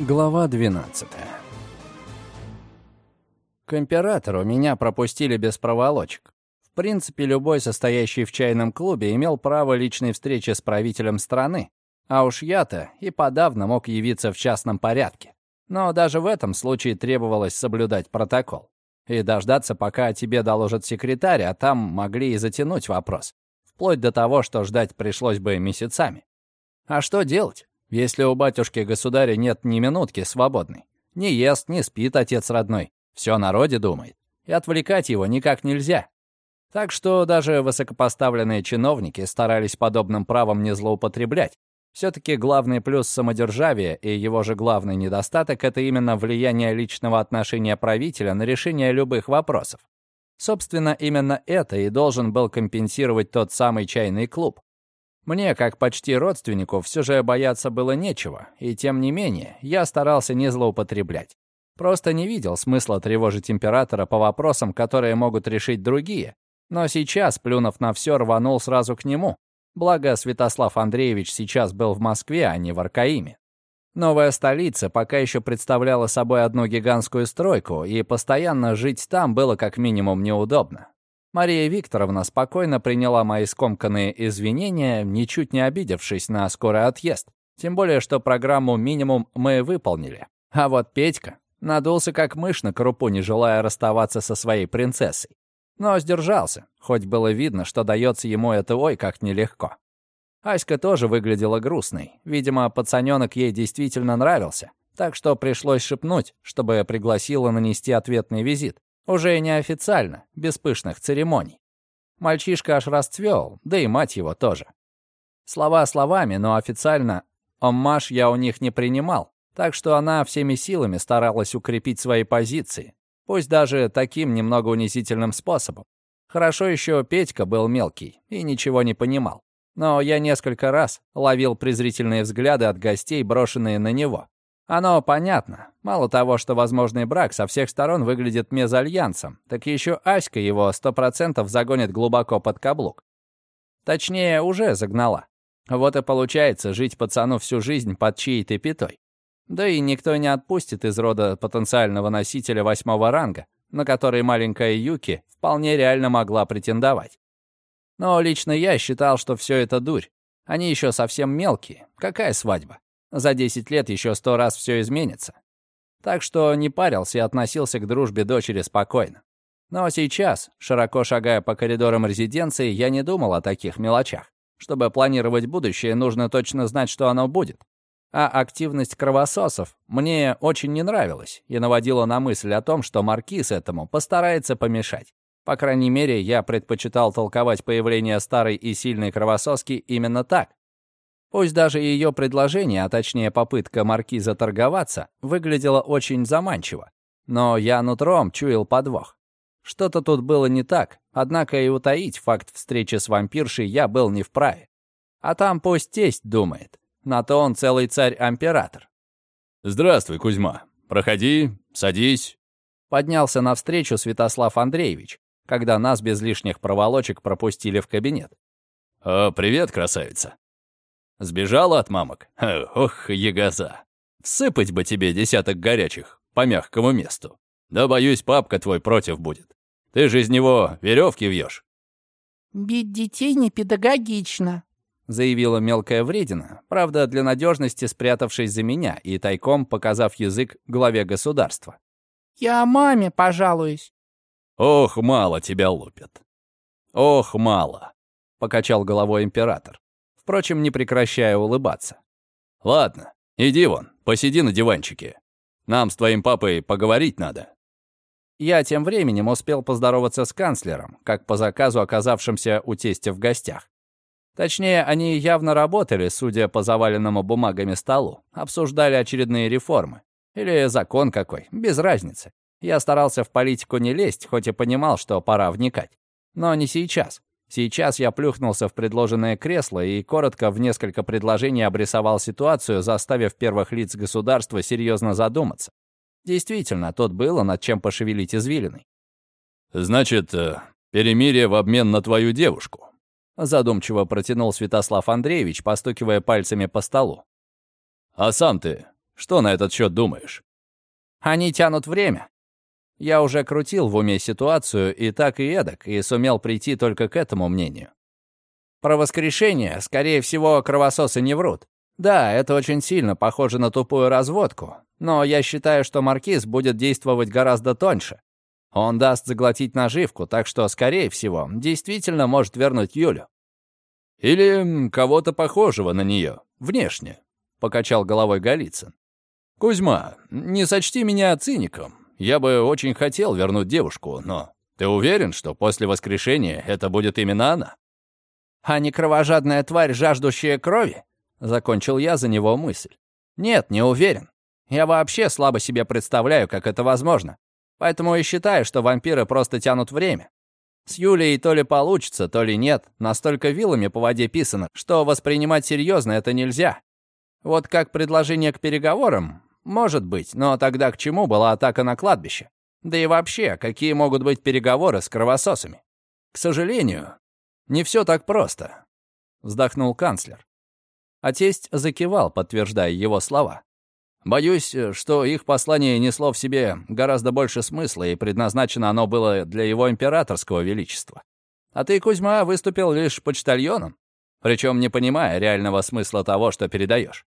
Глава 12 К императору меня пропустили без проволочек. В принципе, любой состоящий в чайном клубе имел право личной встречи с правителем страны, а уж я-то и подавно мог явиться в частном порядке. Но даже в этом случае требовалось соблюдать протокол. И дождаться, пока о тебе доложит секретарь, а там могли и затянуть вопрос. Вплоть до того, что ждать пришлось бы месяцами. А что делать? Если у батюшки-государя нет ни минутки свободной, не ест, не спит отец родной, все народе думает, и отвлекать его никак нельзя. Так что даже высокопоставленные чиновники старались подобным правом не злоупотреблять. Все-таки главный плюс самодержавия и его же главный недостаток — это именно влияние личного отношения правителя на решение любых вопросов. Собственно, именно это и должен был компенсировать тот самый чайный клуб, мне, как почти родственнику, все же бояться было нечего, и тем не менее, я старался не злоупотреблять. Просто не видел смысла тревожить императора по вопросам, которые могут решить другие. Но сейчас, плюнув на все, рванул сразу к нему. Благо, Святослав Андреевич сейчас был в Москве, а не в Аркаиме. Новая столица пока еще представляла собой одну гигантскую стройку, и постоянно жить там было как минимум неудобно. Мария Викторовна спокойно приняла мои скомканные извинения, ничуть не обидевшись на скорый отъезд. Тем более, что программу «Минимум» мы выполнили. А вот Петька надулся как мышь на крупу, не желая расставаться со своей принцессой. Но сдержался, хоть было видно, что дается ему это ой как нелегко. Аська тоже выглядела грустной. Видимо, пацаненок ей действительно нравился. Так что пришлось шепнуть, чтобы пригласила нанести ответный визит. Уже неофициально, без пышных церемоний. Мальчишка аж расцвел, да и мать его тоже. Слова словами, но официально оммаж я у них не принимал, так что она всеми силами старалась укрепить свои позиции, пусть даже таким немного унизительным способом. Хорошо еще Петька был мелкий и ничего не понимал. Но я несколько раз ловил презрительные взгляды от гостей, брошенные на него. Оно понятно. Мало того, что возможный брак со всех сторон выглядит мезальянсом, так еще Аська его сто процентов загонит глубоко под каблук. Точнее, уже загнала. Вот и получается жить пацану всю жизнь под чьей-то пятой. Да и никто не отпустит из рода потенциального носителя восьмого ранга, на который маленькая Юки вполне реально могла претендовать. Но лично я считал, что все это дурь. Они еще совсем мелкие. Какая свадьба? За 10 лет еще сто раз все изменится. Так что не парился и относился к дружбе дочери спокойно. Но сейчас, широко шагая по коридорам резиденции, я не думал о таких мелочах. Чтобы планировать будущее, нужно точно знать, что оно будет. А активность кровососов мне очень не нравилась и наводила на мысль о том, что Маркиз этому постарается помешать. По крайней мере, я предпочитал толковать появление старой и сильной кровососки именно так. Пусть даже ее предложение, а точнее попытка маркиза торговаться, выглядело очень заманчиво. Но я нутром чуял подвох. Что-то тут было не так, однако и утаить факт встречи с вампиршей я был не вправе. А там пусть тесть думает. На то он целый царь-амператор. «Здравствуй, Кузьма. Проходи, садись». Поднялся навстречу Святослав Андреевич, когда нас без лишних проволочек пропустили в кабинет. «О, привет, красавица. Сбежала от мамок? Ох, ягоза. Сыпать бы тебе десяток горячих по мягкому месту. Да, боюсь, папка твой против будет. Ты же из него веревки вьешь. «Бить детей не педагогично», — заявила мелкая вредина, правда, для надежности спрятавшись за меня и тайком показав язык главе государства. «Я маме пожалуюсь». «Ох, мало тебя лупят». «Ох, мало», — покачал головой император впрочем, не прекращая улыбаться. «Ладно, иди вон, посиди на диванчике. Нам с твоим папой поговорить надо». Я тем временем успел поздороваться с канцлером, как по заказу оказавшимся у тестя в гостях. Точнее, они явно работали, судя по заваленному бумагами столу, обсуждали очередные реформы. Или закон какой, без разницы. Я старался в политику не лезть, хоть и понимал, что пора вникать. Но не сейчас. Сейчас я плюхнулся в предложенное кресло и коротко в несколько предложений обрисовал ситуацию, заставив первых лиц государства серьезно задуматься. Действительно, тут было над чем пошевелить извилиной. «Значит, э, перемирие в обмен на твою девушку», задумчиво протянул Святослав Андреевич, постукивая пальцами по столу. «А сам ты Что на этот счет думаешь? Они тянут время. Я уже крутил в уме ситуацию и так и эдак, и сумел прийти только к этому мнению. Про воскрешение, скорее всего, кровососы не врут. Да, это очень сильно похоже на тупую разводку, но я считаю, что Маркиз будет действовать гораздо тоньше. Он даст заглотить наживку, так что, скорее всего, действительно может вернуть Юлю. Или кого-то похожего на нее, внешне, покачал головой Голицын. Кузьма, не сочти меня циником. Я бы очень хотел вернуть девушку, но ты уверен, что после воскрешения это будет именно она? А не кровожадная тварь, жаждущая крови? Закончил я за него мысль. Нет, не уверен. Я вообще слабо себе представляю, как это возможно. Поэтому и считаю, что вампиры просто тянут время. С Юлией то ли получится, то ли нет. Настолько вилами по воде писано, что воспринимать серьезно это нельзя. Вот как предложение к переговорам, может быть, но тогда к чему была атака на кладбище? Да и вообще, какие могут быть переговоры с кровососами? К сожалению, не все так просто, вздохнул канцлер. А закивал, подтверждая его слова. Боюсь, что их послание несло в себе гораздо больше смысла, и предназначено оно было для его императорского величества. А ты, Кузьма, выступил лишь почтальоном, причем не понимая реального смысла того, что передаешь.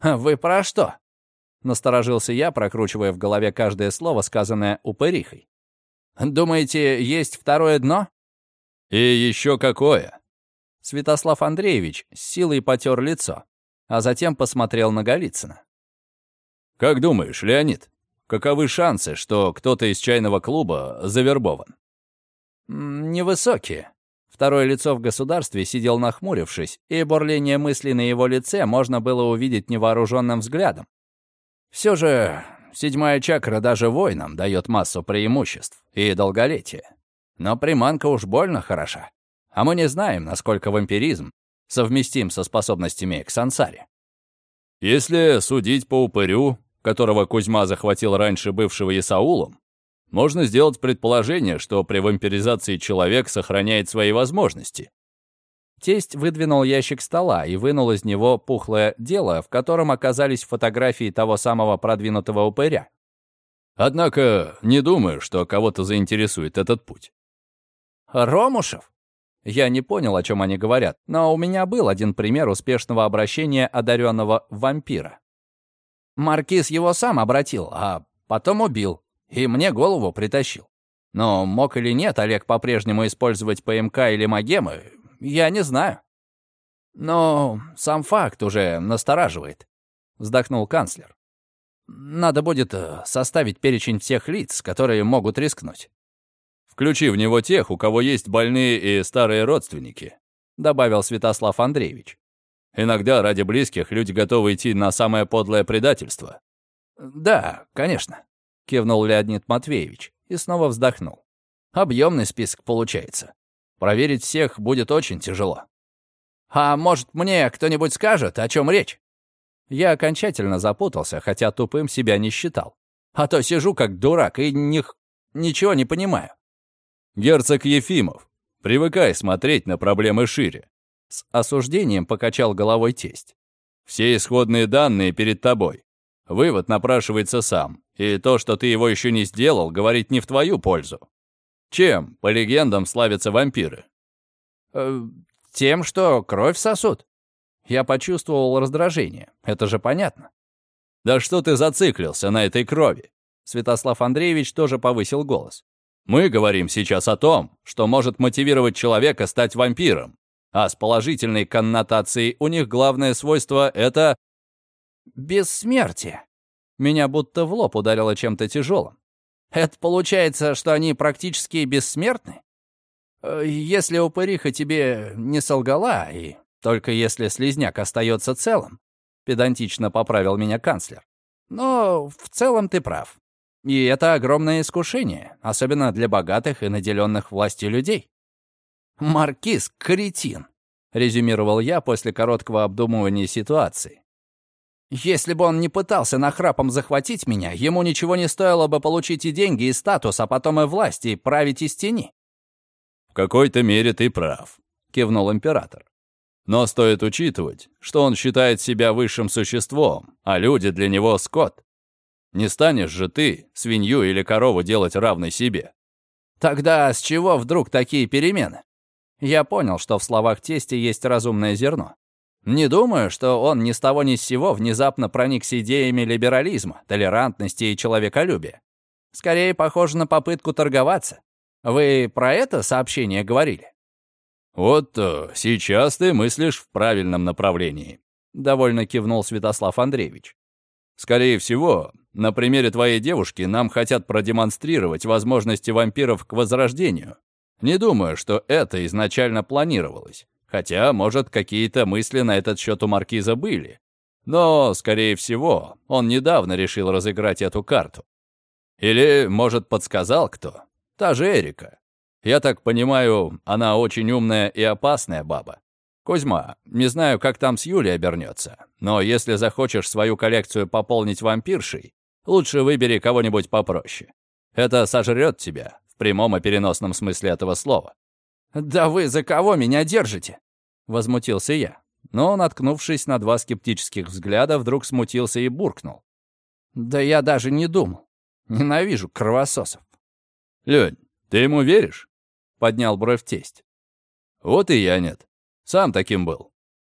«Вы про что?» — насторожился я, прокручивая в голове каждое слово, сказанное упырихой. «Думаете, есть второе дно?» «И еще какое?» Святослав Андреевич с силой потер лицо, а затем посмотрел на Голицына. «Как думаешь, Леонид, каковы шансы, что кто-то из чайного клуба завербован?» «Невысокие». Второе лицо в государстве сидел нахмурившись, и бурление мыслей на его лице можно было увидеть невооруженным взглядом. Все же седьмая чакра даже воинам дает массу преимуществ и долголетия. Но приманка уж больно хороша. А мы не знаем, насколько вампиризм совместим со способностями к сансаре. Если судить по упырю, которого Кузьма захватил раньше бывшего Исаулом, можно сделать предположение, что при вампиризации человек сохраняет свои возможности. Тесть выдвинул ящик стола и вынул из него пухлое дело, в котором оказались фотографии того самого продвинутого упыря. Однако не думаю, что кого-то заинтересует этот путь. Ромушев? Я не понял, о чем они говорят, но у меня был один пример успешного обращения одаренного вампира. Маркиз его сам обратил, а потом убил. И мне голову притащил. Но мог или нет Олег по-прежнему использовать ПМК или магемы, я не знаю. Но сам факт уже настораживает, вздохнул канцлер. Надо будет э, составить перечень всех лиц, которые могут рискнуть. Включи в него тех, у кого есть больные и старые родственники, добавил Святослав Андреевич. Иногда ради близких люди готовы идти на самое подлое предательство. «Да, конечно», — кивнул Леонид Матвеевич и снова вздохнул. «Объемный список получается. Проверить всех будет очень тяжело. А может, мне кто-нибудь скажет, о чем речь?» Я окончательно запутался, хотя тупым себя не считал. А то сижу как дурак и них... ничего не понимаю. «Герцог Ефимов, привыкай смотреть на проблемы шире. С осуждением покачал головой тесть. «Все исходные данные перед тобой. Вывод напрашивается сам, и то, что ты его еще не сделал, говорит не в твою пользу. Чем, по легендам, славятся вампиры?» э, «Тем, что кровь сосут». Я почувствовал раздражение, это же понятно. «Да что ты зациклился на этой крови?» Святослав Андреевич тоже повысил голос. «Мы говорим сейчас о том, что может мотивировать человека стать вампиром а с положительной коннотацией у них главное свойство — это... Бессмертие. Меня будто в лоб ударило чем-то тяжелым. Это получается, что они практически бессмертны? Э, если упыриха тебе не солгала, и только если слизняк остается целым, педантично поправил меня канцлер. Но в целом ты прав. И это огромное искушение, особенно для богатых и наделенных властью людей. «Маркиз — кретин», — резюмировал я после короткого обдумывания ситуации. «Если бы он не пытался нахрапом захватить меня, ему ничего не стоило бы получить и деньги, и статус, а потом и власть, и править из тени». «В какой-то мере ты прав», — кивнул император. Но стоит учитывать, что он считает себя высшим существом, а люди для него скот. Не станешь же ты свинью или корову делать равной себе. Тогда с чего вдруг такие перемены? Я понял, что в словах тести есть разумное зерно. Не думаю, что он ни с того ни с сего внезапно проникся идеями либерализма, толерантности и человеколюбия. Скорее похоже на попытку торговаться. Вы про это сообщение говорили? Вот э, сейчас ты мыслишь в правильном направлении, довольно кивнул Святослав Андреевич. Скорее всего, на примере твоей девушки нам хотят продемонстрировать возможности вампиров к возрождению. Не думаю, что это изначально планировалось. Хотя, может, какие-то мысли на этот счет у Маркиза были. Но, скорее всего, он недавно решил разыграть эту карту. Или, может, подсказал кто? Та же Эрика. Я так понимаю, она очень умная и опасная баба. Кузьма, не знаю, как там с Юлей обернется, но если захочешь свою коллекцию пополнить вампиршей, лучше выбери кого-нибудь попроще. Это сожрет тебя, в прямом и переносном смысле этого слова. «Да вы за кого меня держите?» — возмутился я. Но, наткнувшись на два скептических взгляда, вдруг смутился и буркнул. «Да я даже не думал. Ненавижу кровососов». «Лень, ты ему веришь?» — поднял бровь тесть. «Вот и я нет. Сам таким был.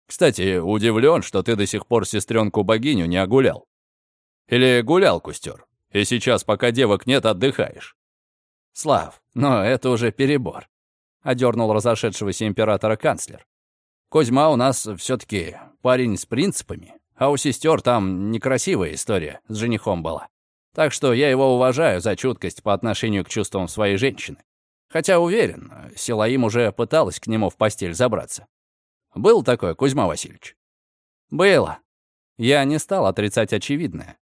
Кстати, удивлен, что ты до сих пор сестренку-богиню не огулял. Или гулял, кустер, и сейчас, пока девок нет, отдыхаешь». «Слав, но это уже перебор», — одернул разошедшегося императора канцлер. «Козьма у нас все-таки парень с принципами, а у сестер там некрасивая история с женихом была. Так что я его уважаю за чуткость по отношению к чувствам своей женщины. Хотя уверен, Силаим уже пыталась к нему в постель забраться. Был такое, Кузьма Васильевич? Было. Я не стал отрицать очевидное.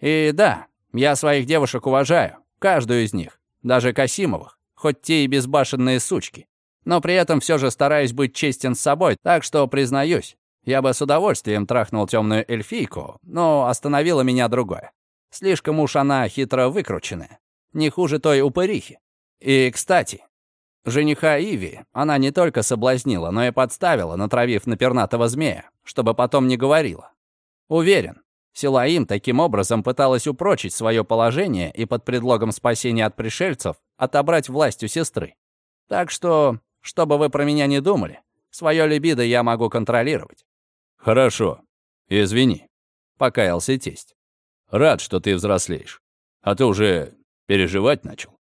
И да, я своих девушек уважаю, каждую из них, даже Касимовых, хоть те и безбашенные сучки. Но при этом все же стараюсь быть честен с собой, так что, признаюсь, я бы с удовольствием трахнул темную эльфийку, но остановило меня другое. Слишком уж она хитро выкрученная. Не хуже той упырихи. И, кстати, жениха Иви она не только соблазнила, но и подставила, натравив на пернатого змея, чтобы потом не говорила. Уверен, Силаим таким образом пыталась упрочить свое положение и под предлогом спасения от пришельцев отобрать власть у сестры. Так что, что бы вы про меня не думали, свое либидо я могу контролировать. «Хорошо. Извини», — покаялся тесть. «Рад, что ты взрослеешь. А ты уже переживать начал?»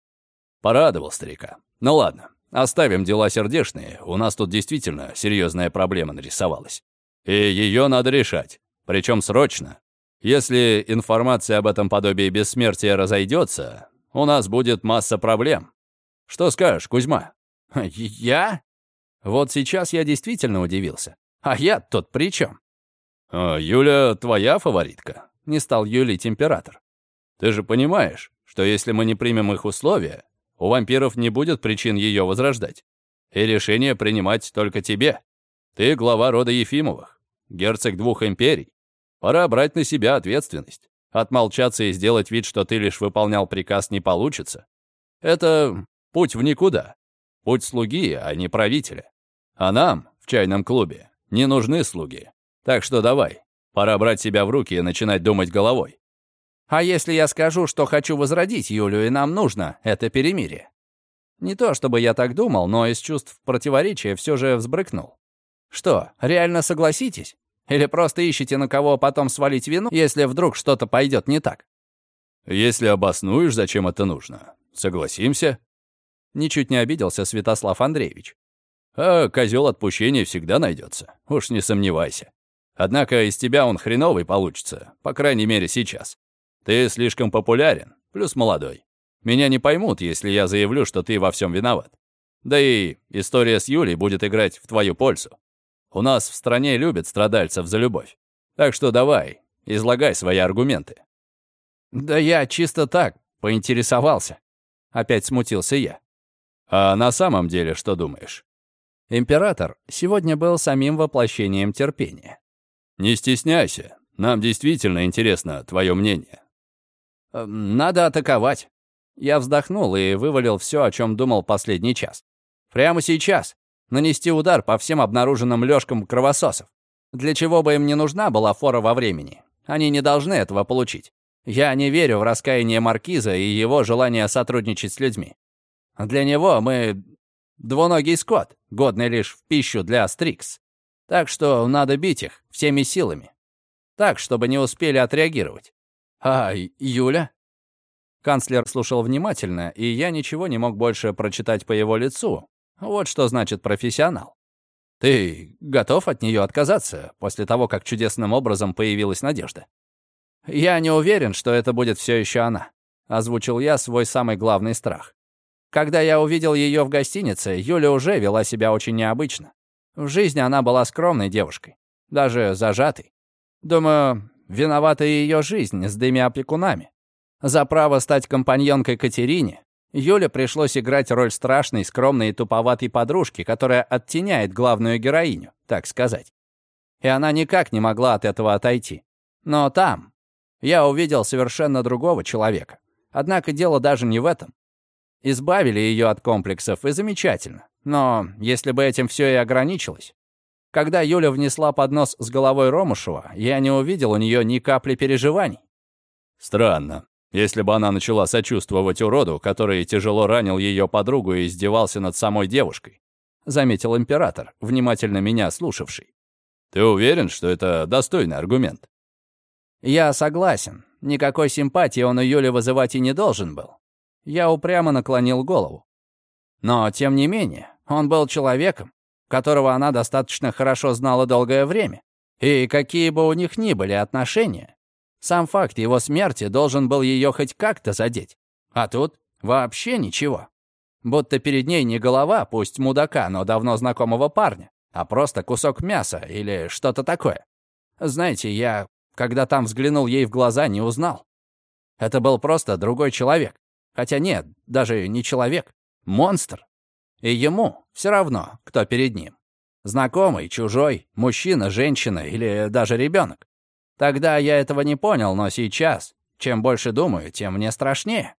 Порадовал старика. Ну ладно, оставим дела сердечные. У нас тут действительно серьезная проблема нарисовалась. И ее надо решать. Причем срочно. Если информация об этом подобии бессмертия разойдется, у нас будет масса проблем. Что скажешь, Кузьма? Я? Вот сейчас я действительно удивился. А я тут при чем? А Юля твоя фаворитка? Не стал юлить император. Ты же понимаешь, что если мы не примем их условия, у вампиров не будет причин ее возрождать. И решение принимать только тебе. Ты глава рода Ефимовых, герцог двух империй. Пора брать на себя ответственность. Отмолчаться и сделать вид, что ты лишь выполнял приказ, не получится. Это путь в никуда. Путь слуги, а не правителя. А нам, в чайном клубе, не нужны слуги. Так что давай, пора брать себя в руки и начинать думать головой. А если я скажу, что хочу возродить Юлю, и нам нужно это перемирие? Не то чтобы я так думал, но из чувств противоречия все же взбрыкнул. Что, реально согласитесь? Или просто ищете на кого потом свалить вину, если вдруг что-то пойдет не так? Если обоснуешь, зачем это нужно, согласимся. Ничуть не обиделся Святослав Андреевич. А козел отпущения всегда найдется, уж не сомневайся. Однако из тебя он хреновый получится, по крайней мере сейчас. Ты слишком популярен, плюс молодой. Меня не поймут, если я заявлю, что ты во всем виноват. Да и история с Юлей будет играть в твою пользу. У нас в стране любят страдальцев за любовь. Так что давай, излагай свои аргументы». «Да я чисто так, поинтересовался». Опять смутился я. «А на самом деле что думаешь?» Император сегодня был самим воплощением терпения. «Не стесняйся, нам действительно интересно твое мнение». Эм, «Надо атаковать». Я вздохнул и вывалил все, о чем думал последний час. «Прямо сейчас. Нанести удар по всем обнаруженным лёжкам кровососов. Для чего бы им не нужна была фора во времени? Они не должны этого получить. Я не верю в раскаяние Маркиза и его желание сотрудничать с людьми. Для него мы двуногий скот, годный лишь в пищу для Стрикс. Так что надо бить их всеми силами. Так, чтобы не успели отреагировать. А Юля? Канцлер слушал внимательно, и я ничего не мог больше прочитать по его лицу. Вот что значит профессионал. Ты готов от нее отказаться после того, как чудесным образом появилась надежда? Я не уверен, что это будет все еще она, озвучил я свой самый главный страх. Когда я увидел ее в гостинице, Юля уже вела себя очень необычно. В жизни она была скромной девушкой, даже зажатой. Думаю, виновата ее жизнь с дыми опекунами. За право стать компаньонкой Катерине Юле пришлось играть роль страшной, скромной и туповатой подружки, которая оттеняет главную героиню, так сказать. И она никак не могла от этого отойти. Но там я увидел совершенно другого человека. Однако дело даже не в этом. Избавили ее от комплексов, и замечательно. Но если бы этим все и ограничилось. Когда Юля внесла поднос с головой Ромушева, я не увидел у нее ни капли переживаний. Странно. Если бы она начала сочувствовать уроду, который тяжело ранил ее подругу и издевался над самой девушкой, заметил император, внимательно меня слушавший. Ты уверен, что это достойный аргумент? Я согласен. Никакой симпатии он у Юли вызывать и не должен был. Я упрямо наклонил голову. Но, тем не менее, он был человеком, которого она достаточно хорошо знала долгое время. И какие бы у них ни были отношения, сам факт его смерти должен был ее хоть как-то задеть. А тут вообще ничего. Будто перед ней не голова, пусть мудака, но давно знакомого парня, а просто кусок мяса или что-то такое. Знаете, я, когда там взглянул ей в глаза, не узнал. Это был просто другой человек. Хотя нет, даже не человек. Монстр. И ему все равно, кто перед ним. Знакомый, чужой, мужчина, женщина или даже ребенок. Тогда я этого не понял, но сейчас, чем больше думаю, тем мне страшнее.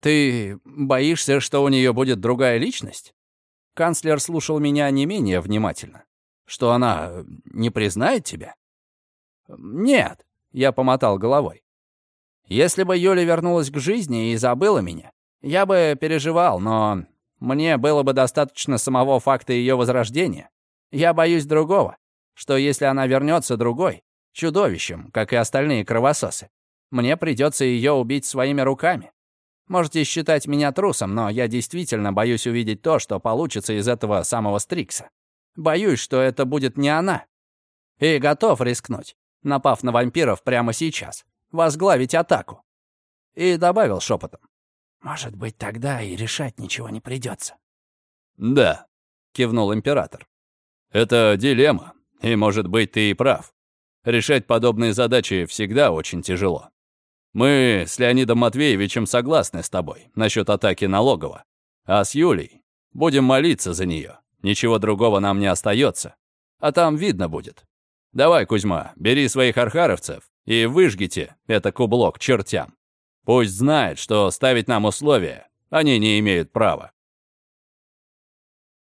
Ты боишься, что у нее будет другая личность? Канцлер слушал меня не менее внимательно. Что она не признает тебя? Нет, я помотал головой. Если бы Юля вернулась к жизни и забыла меня, я бы переживал, но мне было бы достаточно самого факта ее возрождения. Я боюсь другого, что если она вернется другой, чудовищем, как и остальные кровососы. Мне придется ее убить своими руками. Можете считать меня трусом, но я действительно боюсь увидеть то, что получится из этого самого Стрикса. Боюсь, что это будет не она. И готов рискнуть, напав на вампиров прямо сейчас, возглавить атаку. И добавил шепотом. Может быть, тогда и решать ничего не придется. «Да», — кивнул император. «Это дилемма, и, может быть, ты и прав. Решать подобные задачи всегда очень тяжело. Мы с Леонидом Матвеевичем согласны с тобой насчет атаки налогово. А с Юлей будем молиться за нее. Ничего другого нам не остается. А там видно будет. Давай, Кузьма, бери своих архаровцев и выжгите это кубло к чертям. Пусть знает, что ставить нам условия они не имеют права.